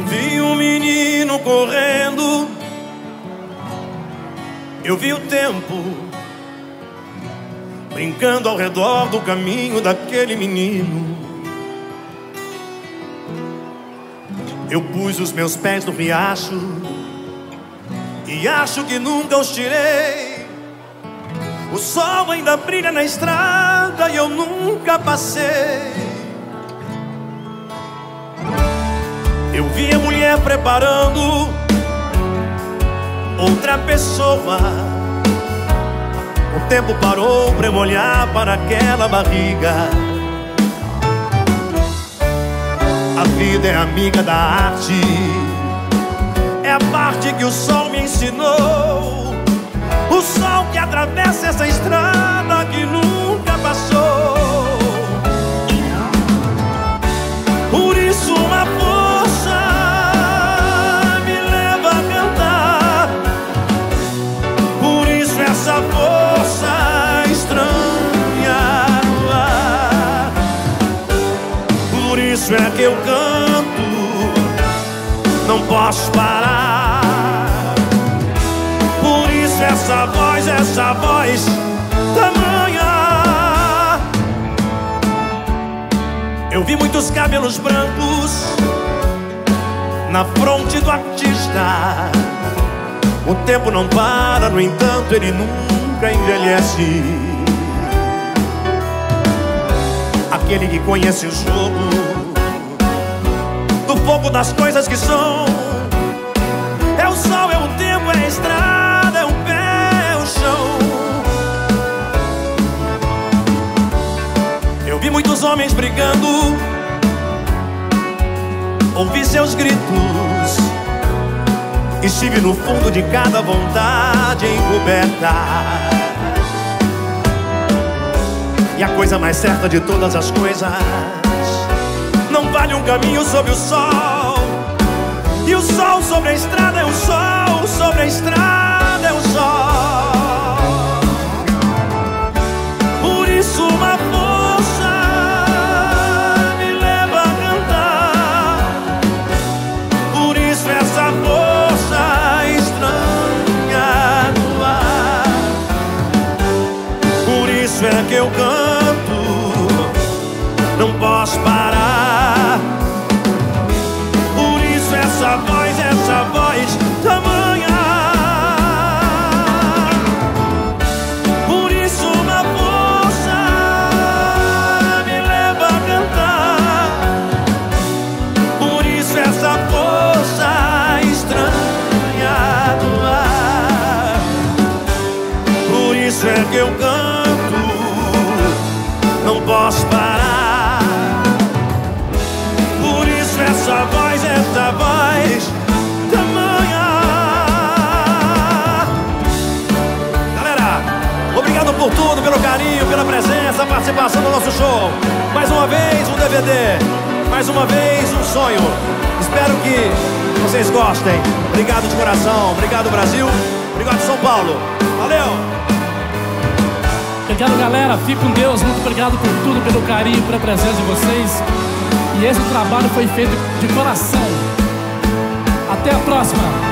vi um menino correndo. Eu vi o tempo brincando ao redor do caminho daquele menino. Eu pus os meus pés no riacho e acho que nunca os tirei. O sol ainda brilha na estrada e eu nunca passei. Eu vi a mulher preparando outra pessoa. O tempo parou para eu olhar para aquela barriga. A vida é amiga da arte. É a parte que o sol me ensinou. O sol que atravessa essa estrada não posso parar. Por isso essa voz, essa voz tamanha. Eu vi muitos cabelos brancos na fronte do artista. O tempo não para, no entanto, ele nunca envelhece. Aquele que conhece o jogo fogo das coisas que são. É o sol, é o tempo, é a estrada, é o pé, é o chão. Eu vi muitos homens brigando, ouvi seus gritos. Estive no fundo de cada vontade encoberta. E a coisa mais certa de todas as coisas não vale um caminho sobre o sol. E o sol sobre a estrada é o sol, sobre a estrada é o sol. Por isso uma força me leva a cantar. Por isso essa força estranha no ar. Por isso é que eu canto, não posso parar. É que eu canto, não posso parar. Por isso essa voz, essa voz tamanha. Galera, obrigado por tudo, pelo carinho, pela presença, participação no nosso show. Mais uma vez um DVD, mais uma vez um sonho. Espero que vocês gostem. Obrigado de coração, obrigado Brasil, obrigado São Paulo. Valeu! Obrigado, galera. Fique com Deus. Muito obrigado por tudo, pelo carinho, pela presença de vocês. E esse trabalho foi feito de coração. Até a próxima.